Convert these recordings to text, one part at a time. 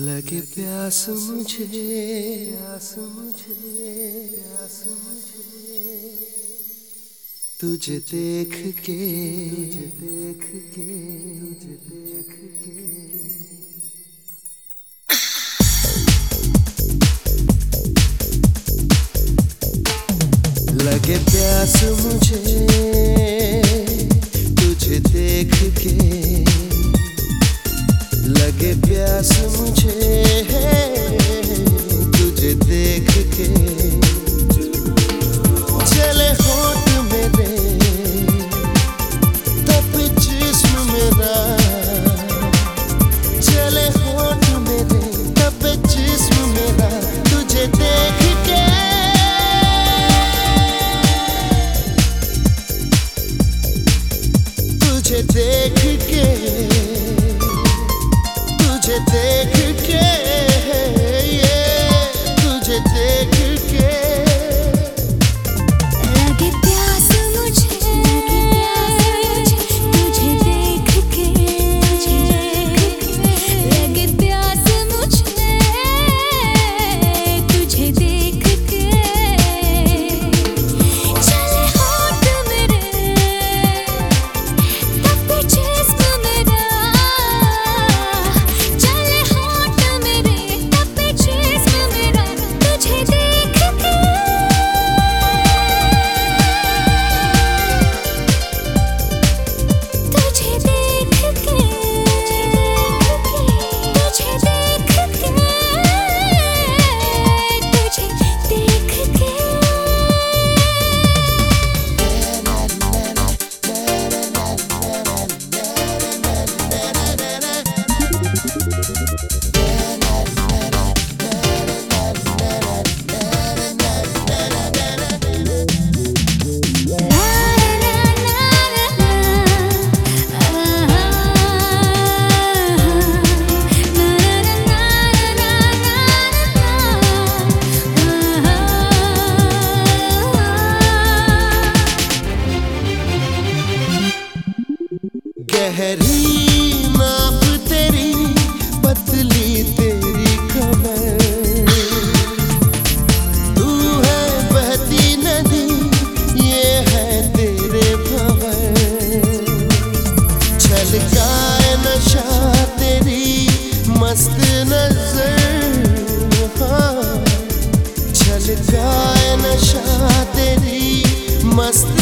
लगे प्यास मुझे प्यास मुझे प्यास मुझे। तुझे देख के, तुझे देख के, तुझे देख के। लगे प्यास मुझे, तुझे देख के। लगे प्यास मुझे तुझे देख के। चले होठ मेरे, तप जिस्म मेरा। चले होठ मेरे, तप जिस्म मेरा, तुझे देख के। तुझे देख के। तुझे देख के तुझे देख गहरी नाप तेरी, पतली तेरी कमर तू है बहती नदी, ये है तेरे भंवर। छलकाए नशा तेरी, मस्त नज़र हाँ। छलकाए नशा तेरी, मस्त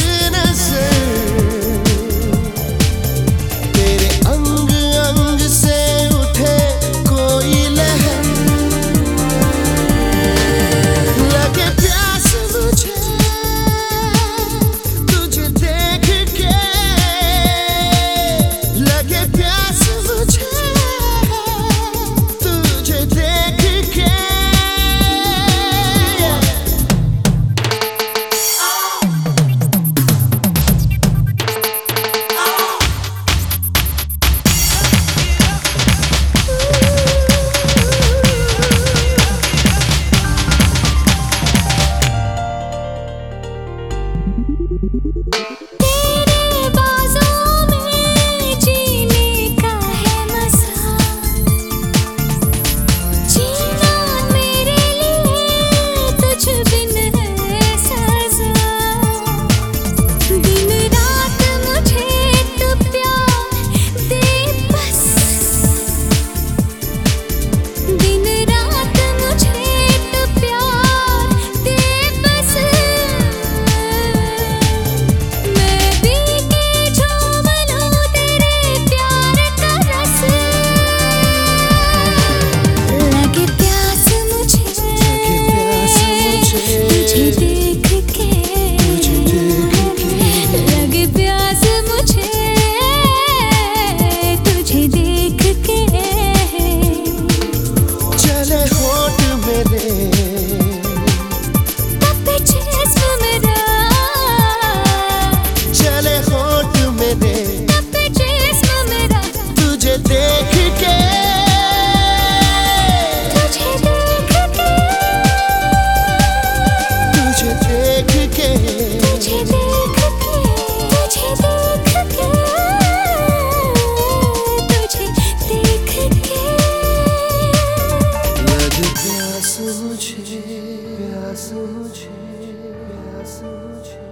प्यास मुझे प्यास मुझे प्यास मुझे